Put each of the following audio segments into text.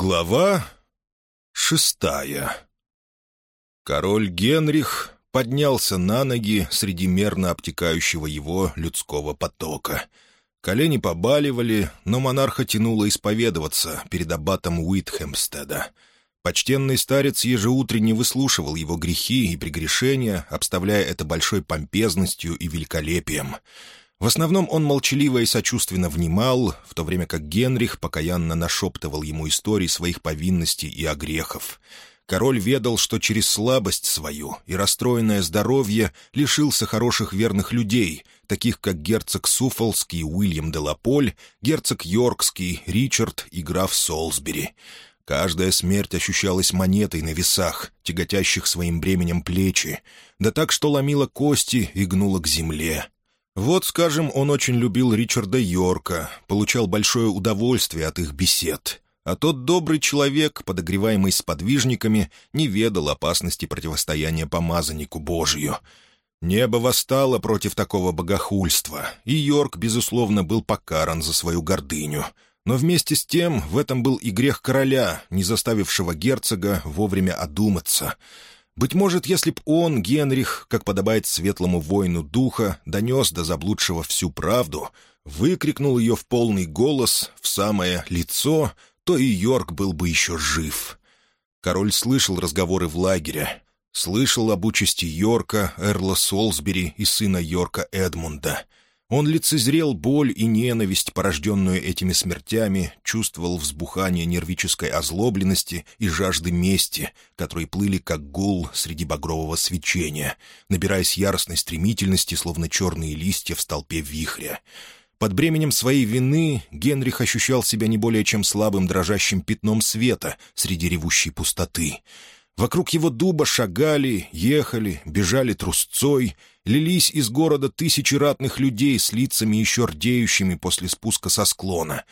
Глава шестая Король Генрих поднялся на ноги среди мерно обтекающего его людского потока. Колени побаливали, но монарха тянуло исповедоваться перед аббатом Уитхемстеда. Почтенный старец ежеутренне выслушивал его грехи и прегрешения, обставляя это большой помпезностью и великолепием — в основном он молчаливо и сочувственно внимал, в то время как Генрих покаянно нашептывал ему истории своих повинностей и огрехов. Король ведал, что через слабость свою и расстроенное здоровье лишился хороших верных людей, таких как герцог Суфолский Уильям де Лаполь, герцог Йоркский Ричард и граф Солсбери. Каждая смерть ощущалась монетой на весах, тяготящих своим бременем плечи, да так, что ломила кости и гнула к земле, вот, скажем, он очень любил Ричарда Йорка, получал большое удовольствие от их бесед. А тот добрый человек, подогреваемый сподвижниками, не ведал опасности противостояния помазаннику Божию. Небо восстало против такого богохульства, и Йорк, безусловно, был покаран за свою гордыню. Но вместе с тем в этом был и грех короля, не заставившего герцога вовремя одуматься — быть может, если б он, Генрих, как подобает светлому воину духа, донес до заблудшего всю правду, выкрикнул ее в полный голос, в самое лицо, то и Йорк был бы еще жив. Король слышал разговоры в лагере, слышал об участи Йорка, Эрла Солсбери и сына Йорка Эдмунда — он лицезрел боль и ненависть, порожденную этими смертями, чувствовал взбухание нервической озлобленности и жажды мести, которые плыли как гул среди багрового свечения, набираясь яростной стремительности, словно черные листья в столпе вихря. Под бременем своей вины Генрих ощущал себя не более чем слабым дрожащим пятном света среди ревущей пустоты — Вокруг его дуба шагали, ехали, бежали трусцой, лились из города тысячи ратных людей с лицами еще рдеющими после спуска со склона.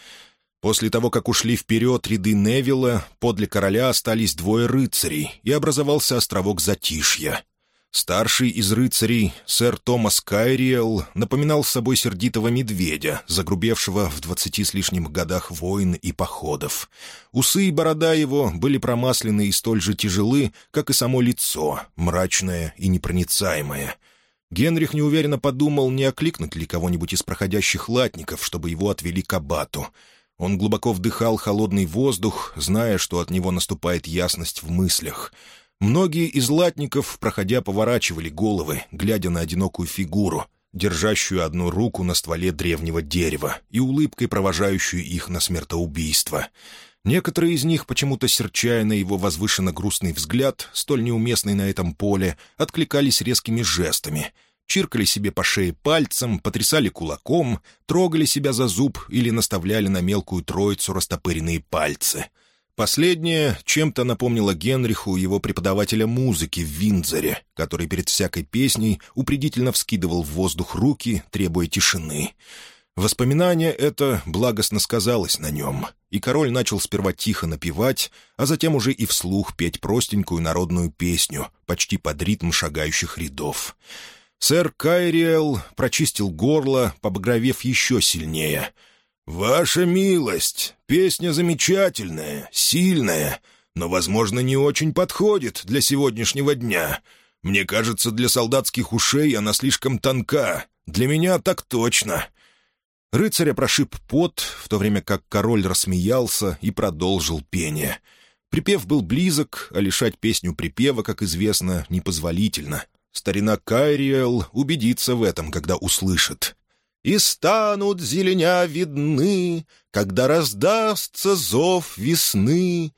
После того, как ушли вперед ряды Невилла, подле короля остались двое рыцарей, и образовался островок Затишья. Старший из рыцарей, сэр Томас Кайриэл, напоминал собой сердитого медведя, загрубевшего в двадцати с лишним годах войн и походов. Усы и борода его были промаслены и столь же тяжелы, как и само лицо, мрачное и непроницаемое. Генрих неуверенно подумал, не окликнуть ли кого-нибудь из проходящих латников, чтобы его отвели к абату. Он глубоко вдыхал холодный воздух, зная, что от него наступает ясность в мыслях — Многие из латников, проходя, поворачивали головы, глядя на одинокую фигуру, держащую одну руку на стволе древнего дерева и улыбкой провожающую их на смертоубийство. Некоторые из них, почему-то серчая на его возвышенно грустный взгляд, столь неуместный на этом поле, откликались резкими жестами — чиркали себе по шее пальцем, потрясали кулаком, трогали себя за зуб или наставляли на мелкую троицу растопыренные пальцы — Последнее чем-то напомнило Генриху его преподавателя музыки в Виндзоре, который перед всякой песней упредительно вскидывал в воздух руки, требуя тишины. Воспоминание это благостно сказалось на нем, и король начал сперва тихо напевать, а затем уже и вслух петь простенькую народную песню, почти под ритм шагающих рядов. Сэр Кайриэл прочистил горло, побагровев еще сильнее — «Ваша милость! Песня замечательная, сильная, но, возможно, не очень подходит для сегодняшнего дня. Мне кажется, для солдатских ушей она слишком тонка. Для меня так точно». Рыцаря прошиб пот, в то время как король рассмеялся и продолжил пение. Припев был близок, а лишать песню припева, как известно, непозволительно. Старина Кайриэл убедится в этом, когда услышит и станут зеленя видны, когда раздастся зов весны.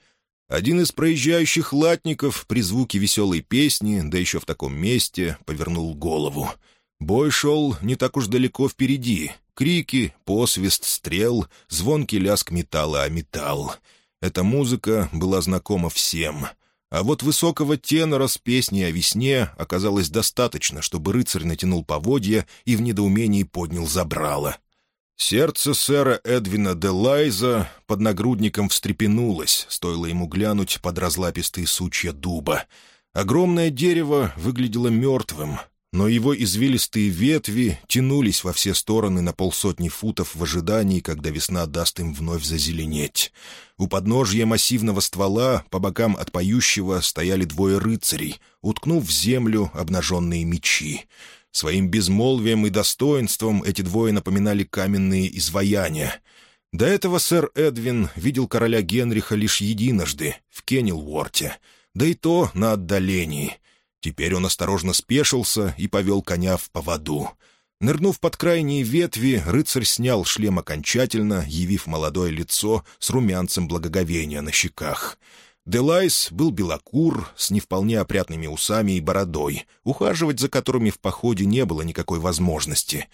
Один из проезжающих латников при звуке веселой песни, да еще в таком месте, повернул голову. Бой шел не так уж далеко впереди. Крики, посвист, стрел, звонкий лязг металла о металл. Эта музыка была знакома всем — а вот высокого тенора с песней о весне оказалось достаточно, чтобы рыцарь натянул поводья и в недоумении поднял забрало. Сердце сэра Эдвина де Лайза под нагрудником встрепенулось, стоило ему глянуть под разлапистые сучья дуба. Огромное дерево выглядело мертвым, но его извилистые ветви тянулись во все стороны на полсотни футов в ожидании, когда весна даст им вновь зазеленеть. У подножья массивного ствола по бокам от поющего стояли двое рыцарей, уткнув в землю обнаженные мечи. Своим безмолвием и достоинством эти двое напоминали каменные изваяния. До этого сэр Эдвин видел короля Генриха лишь единожды, в Кеннелворте, да и то на отдалении, Теперь он осторожно спешился и повел коня в поводу. Нырнув под крайние ветви, рыцарь снял шлем окончательно, явив молодое лицо с румянцем благоговения на щеках. Делайс был белокур, с не вполне опрятными усами и бородой, ухаживать за которыми в походе не было никакой возможности.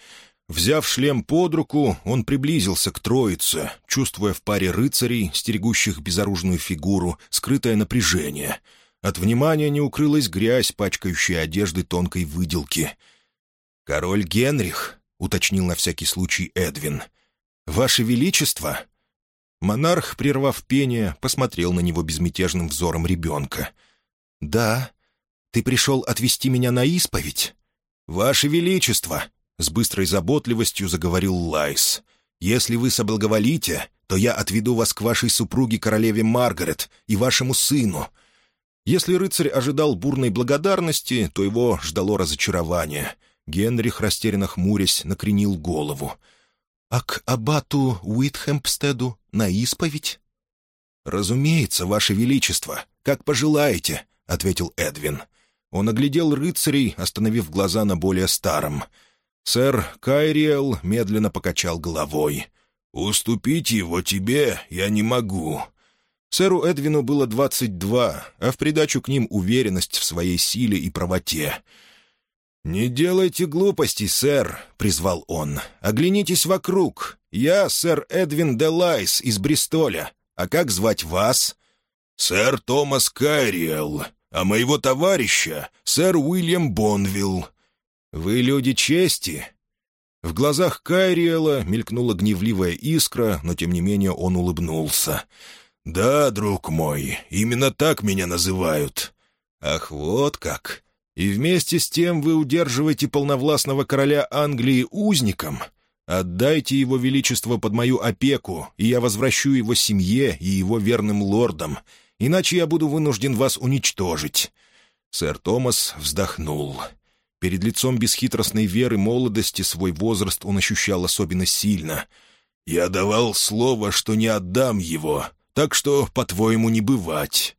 Взяв шлем под руку, он приблизился к троице, чувствуя в паре рыцарей, стерегущих безоружную фигуру, скрытое напряжение — от внимания не укрылась грязь, пачкающая одежды тонкой выделки. «Король Генрих», — уточнил на всякий случай Эдвин. «Ваше Величество!» Монарх, прервав пение, посмотрел на него безмятежным взором ребенка. «Да, ты пришел отвести меня на исповедь?» «Ваше Величество!» — с быстрой заботливостью заговорил Лайс. «Если вы соблаговолите, то я отведу вас к вашей супруге королеве Маргарет и вашему сыну. Если рыцарь ожидал бурной благодарности, то его ждало разочарование. Генрих, растерянно хмурясь, накренил голову. «А к аббату Уитхэмпстеду на исповедь?» «Разумеется, ваше величество, как пожелаете», — ответил Эдвин. Он оглядел рыцарей, остановив глаза на более старом. Сэр Кайриэл медленно покачал головой. «Уступить его тебе я не могу. Сэру Эдвину было 22, а в придачу к ним уверенность в своей силе и правоте. «Не делайте глупостей, сэр», — призвал он. «Оглянитесь вокруг. Я сэр Эдвин де Лайс из Бристоля. А как звать вас?» «Сэр Томас Кайриэл, а моего товарища — сэр Уильям Бонвилл». «Вы люди чести?» В глазах Кайриэла мелькнула гневливая искра, но тем не менее он улыбнулся. «Сэр «Да, друг мой, именно так меня называют». «Ах, вот как! И вместе с тем вы удерживаете полновластного короля Англии узником? Отдайте его величество под мою опеку, и я возвращу его семье и его верным лордам, иначе я буду вынужден вас уничтожить». Сэр Томас вздохнул. Перед лицом бесхитростной веры молодости свой возраст он ощущал особенно сильно. «Я давал слово, что не отдам его, так что, по-твоему, не бывать.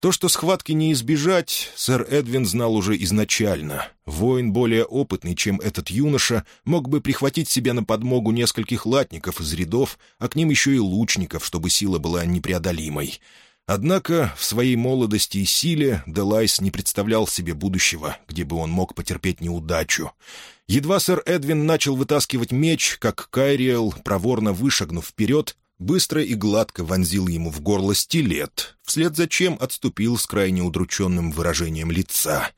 То, что схватки не избежать, сэр Эдвин знал уже изначально. Воин, более опытный, чем этот юноша, мог бы прихватить себе на подмогу нескольких латников из рядов, а к ним еще и лучников, чтобы сила была непреодолимой. Однако в своей молодости и силе Делайс не представлял себе будущего, где бы он мог потерпеть неудачу. Едва сэр Эдвин начал вытаскивать меч, как Кайриэл, проворно вышагнув вперед, быстро и гладко вонзил ему в горло стилет, вслед за чем отступил с крайне удрученным выражением лица.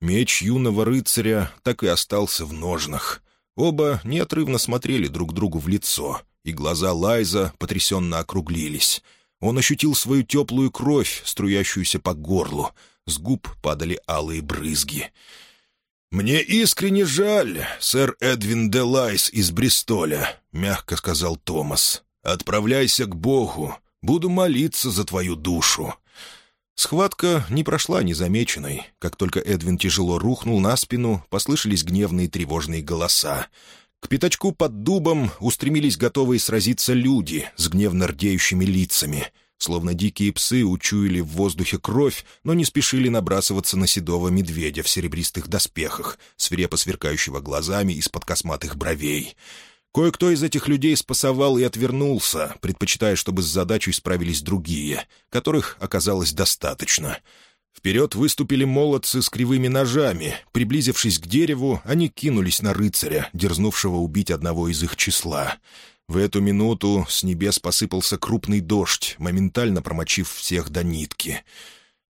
Меч юного рыцаря так и остался в ножнах. Оба неотрывно смотрели друг другу в лицо, и глаза Лайза потрясенно округлились. Он ощутил свою теплую кровь, струящуюся по горлу. С губ падали алые брызги. «Мне искренне жаль, сэр Эдвин де Лайс из Бристоля», — мягко сказал Томас. «Отправляйся к Богу, буду молиться за твою душу». Схватка не прошла незамеченной. Как только Эдвин тяжело рухнул на спину, послышались гневные тревожные голоса. К пятачку под дубом устремились готовые сразиться люди с гневно рдеющими лицами. Словно дикие псы учуяли в воздухе кровь, но не спешили набрасываться на седого медведя в серебристых доспехах, свирепо сверкающего глазами из-под косматых бровей. Кое-кто из этих людей спасовал и отвернулся, предпочитая, чтобы с задачей справились другие, которых оказалось достаточно. Вперед выступили молодцы с кривыми ножами. Приблизившись к дереву, они кинулись на рыцаря, дерзнувшего убить одного из их числа. В эту минуту с небес посыпался крупный дождь, моментально промочив всех до нитки.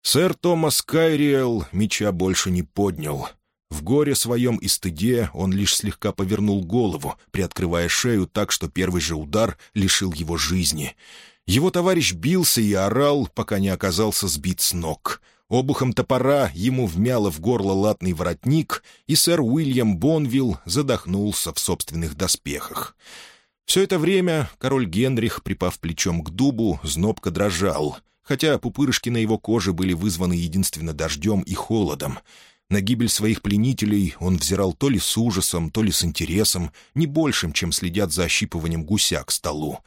Сэр Томас Кайриэл меча больше не поднял — в горе своем и стыде он лишь слегка повернул голову, приоткрывая шею так, что первый же удар лишил его жизни. Его товарищ бился и орал, пока не оказался сбит с ног. Обухом топора ему вмяло в горло латный воротник, и сэр Уильям Бонвилл задохнулся в собственных доспехах. Все это время король Генрих, припав плечом к дубу, знобко дрожал, хотя пупырышки на его коже были вызваны единственно дождем и холодом — на гибель своих пленителей он взирал то ли с ужасом, то ли с интересом, не большим, чем следят за ощипыванием гуся к столу.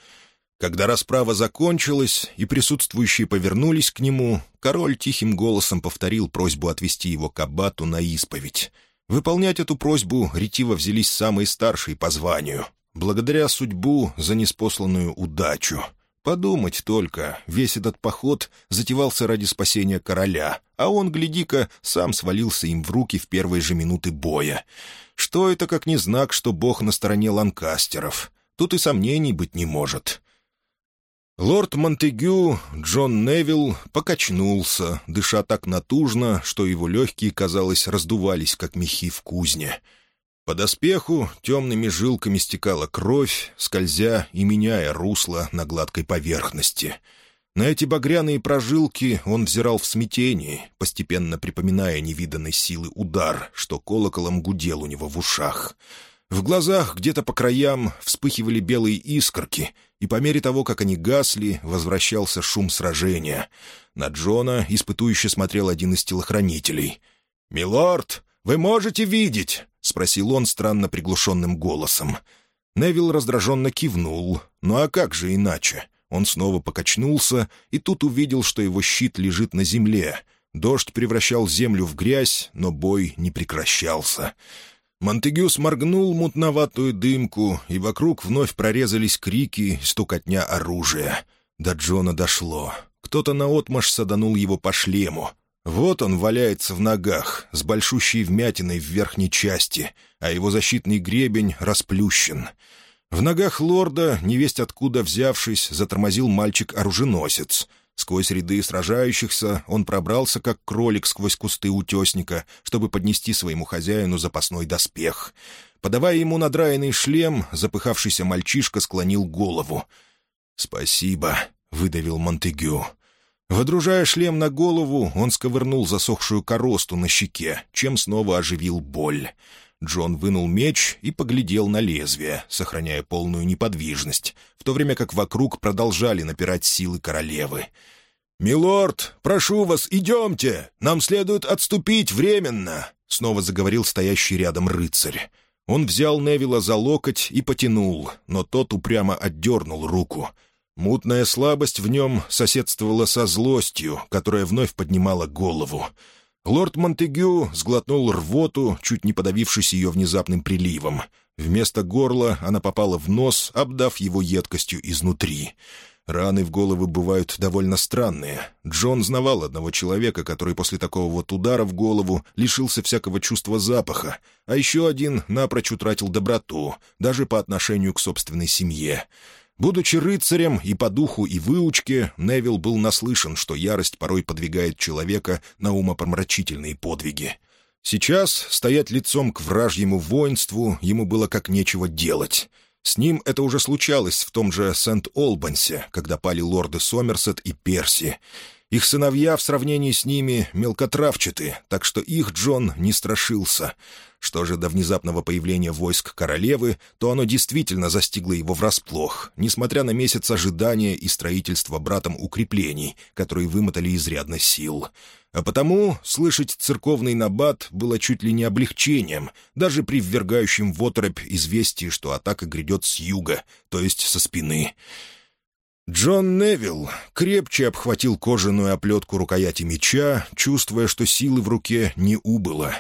Когда расправа закончилась и присутствующие повернулись к нему, король тихим голосом повторил просьбу отвести его к аббату на исповедь. Выполнять эту просьбу ретиво взялись самые старшие по званию, благодаря судьбу за неспосланную удачу. Подумать только, весь этот поход затевался ради спасения короля, а он, гляди-ка, сам свалился им в руки в первые же минуты боя. Что это как не знак, что бог на стороне ланкастеров? Тут и сомнений быть не может. Лорд Монтегю, Джон Невилл, покачнулся, дыша так натужно, что его легкие, казалось, раздувались, как мехи в кузне. По доспеху темными жилками стекала кровь, скользя и меняя русло на гладкой поверхности — на эти багряные прожилки он взирал в смятении, постепенно припоминая невиданной силы удар, что колоколом гудел у него в ушах. В глазах где-то по краям вспыхивали белые искорки, и по мере того, как они гасли, возвращался шум сражения. На Джона испытующе смотрел один из телохранителей. «Милорд, вы можете видеть?» — спросил он странно приглушенным голосом. Невил раздраженно кивнул. «Ну а как же иначе?» Он снова покачнулся и тут увидел, что его щит лежит на земле. Дождь превращал землю в грязь, но бой не прекращался. Монтегю сморгнул мутноватую дымку, и вокруг вновь прорезались крики, стукотня оружия. До Джона дошло. Кто-то наотмашь саданул его по шлему. Вот он валяется в ногах, с большущей вмятиной в верхней части, а его защитный гребень расплющен. В ногах лорда, невесть откуда взявшись, затормозил мальчик-оруженосец. Сквозь ряды сражающихся он пробрался, как кролик сквозь кусты утесника, чтобы поднести своему хозяину запасной доспех. Подавая ему надраенный шлем, запыхавшийся мальчишка склонил голову. «Спасибо», — выдавил Монтегю. Водружая шлем на голову, он сковырнул засохшую коросту на щеке, чем снова оживил боль. Джон вынул меч и поглядел на лезвие, сохраняя полную неподвижность, в то время как вокруг продолжали напирать силы королевы. «Милорд, прошу вас, идемте! Нам следует отступить временно!» — снова заговорил стоящий рядом рыцарь. Он взял Невилла за локоть и потянул, но тот упрямо отдернул руку. Мутная слабость в нем соседствовала со злостью, которая вновь поднимала голову — Лорд Монтегю сглотнул рвоту, чуть не подавившись ее внезапным приливом. Вместо горла она попала в нос, обдав его едкостью изнутри. Раны в головы бывают довольно странные. Джон знавал одного человека, который после такого вот удара в голову лишился всякого чувства запаха, а еще один напрочь утратил доброту, даже по отношению к собственной семье. Будучи рыцарем и по духу, и выучке, Невил был наслышан, что ярость порой подвигает человека на умопомрачительные подвиги. Сейчас стоять лицом к вражьему воинству ему было как нечего делать. С ним это уже случалось в том же Сент-Олбансе, когда пали лорды Сомерсет и Перси — их сыновья в сравнении с ними мелкотравчаты, так что их Джон не страшился. Что же до внезапного появления войск королевы, то оно действительно застигло его врасплох, несмотря на месяц ожидания и строительства братом укреплений, которые вымотали изрядно сил. А потому слышать церковный набат было чуть ли не облегчением, даже при ввергающем в оторопь известии, что атака грядет с юга, то есть со спины. Джон Невилл крепче обхватил кожаную оплетку рукояти меча, чувствуя, что силы в руке не убыло.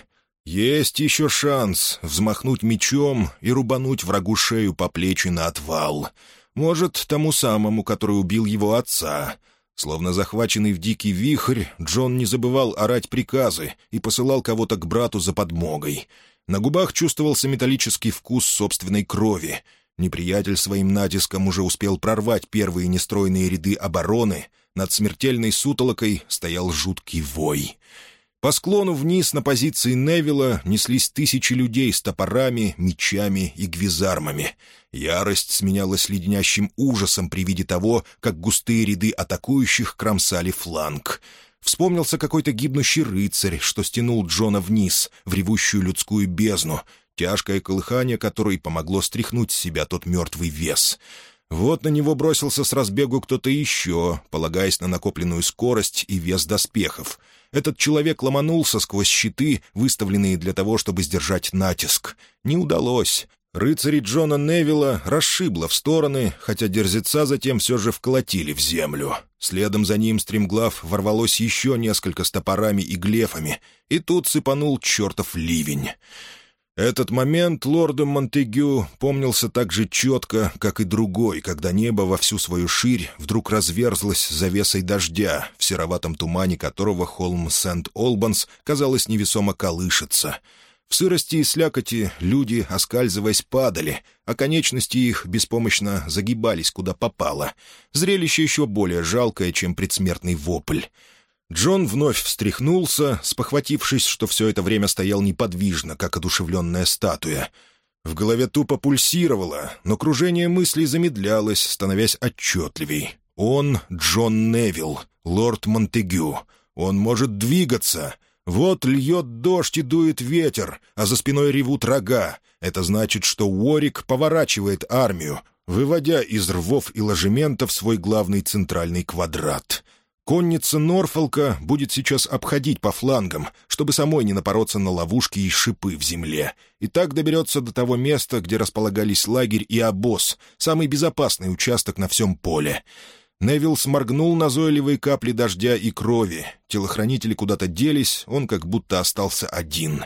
Есть еще шанс взмахнуть мечом и рубануть врагу шею по плечи на отвал. Может, тому самому, который убил его отца. Словно захваченный в дикий вихрь, Джон не забывал орать приказы и посылал кого-то к брату за подмогой. На губах чувствовался металлический вкус собственной крови — Неприятель своим натиском уже успел прорвать первые нестройные ряды обороны. Над смертельной сутолокой стоял жуткий вой. По склону вниз на позиции Невилла неслись тысячи людей с топорами, мечами и гвизармами. Ярость сменялась леденящим ужасом при виде того, как густые ряды атакующих кромсали фланг. Вспомнился какой-то гибнущий рыцарь, что стянул Джона вниз, в ревущую людскую бездну, тяжкое колыхание которой помогло стряхнуть с себя тот мертвый вес. Вот на него бросился с разбегу кто-то еще, полагаясь на накопленную скорость и вес доспехов. Этот человек ломанулся сквозь щиты, выставленные для того, чтобы сдержать натиск. Не удалось. Рыцари Джона Невилла расшибло в стороны, хотя дерзеца затем все же вколотили в землю. Следом за ним стремглав ворвалось еще несколько с топорами и глефами, и тут сыпанул чертов ливень. Этот момент лорду Монтегю помнился так же четко, как и другой, когда небо во всю свою ширь вдруг разверзлось завесой дождя, в сероватом тумане которого холм Сент-Олбанс, казалось, невесомо колышется. В сырости и слякоти люди, оскальзываясь, падали, а конечности их беспомощно загибались куда попало. Зрелище еще более жалкое, чем предсмертный вопль. Джон вновь встряхнулся, спохватившись, что все это время стоял неподвижно, как одушевленная статуя. В голове тупо пульсировало, но кружение мыслей замедлялось, становясь отчетливей. Он — Джон Невилл, лорд Монтегю. Он может двигаться. Вот льет дождь и дует ветер, а за спиной ревут рога. Это значит, что Уорик поворачивает армию, выводя из рвов и ложементов свой главный центральный квадрат — Конница Норфолка будет сейчас обходить по флангам, чтобы самой не напороться на ловушки и шипы в земле, и так доберется до того места, где располагались лагерь и обоз, самый безопасный участок на всем поле. Невилл сморгнул назойливые капли дождя и крови. Телохранители куда-то делись, он как будто остался один.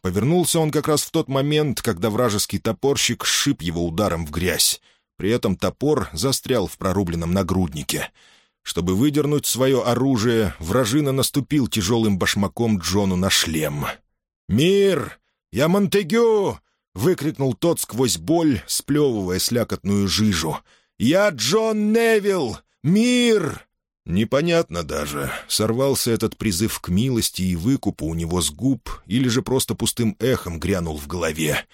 Повернулся он как раз в тот момент, когда вражеский топорщик шип его ударом в грязь. При этом топор застрял в прорубленном нагруднике — чтобы выдернуть свое оружие, вражина наступил тяжелым башмаком Джону на шлем. «Мир! Я Монтегю!» — выкрикнул тот сквозь боль, сплевывая слякотную жижу. «Я Джон Невилл! Мир!» Непонятно даже, сорвался этот призыв к милости и выкупу у него с губ, или же просто пустым эхом грянул в голове.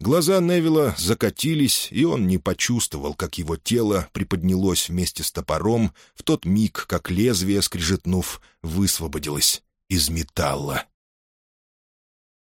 Глаза Невилла закатились, и он не почувствовал, как его тело приподнялось вместе с топором в тот миг, как лезвие, скрежетнув, высвободилось из металла.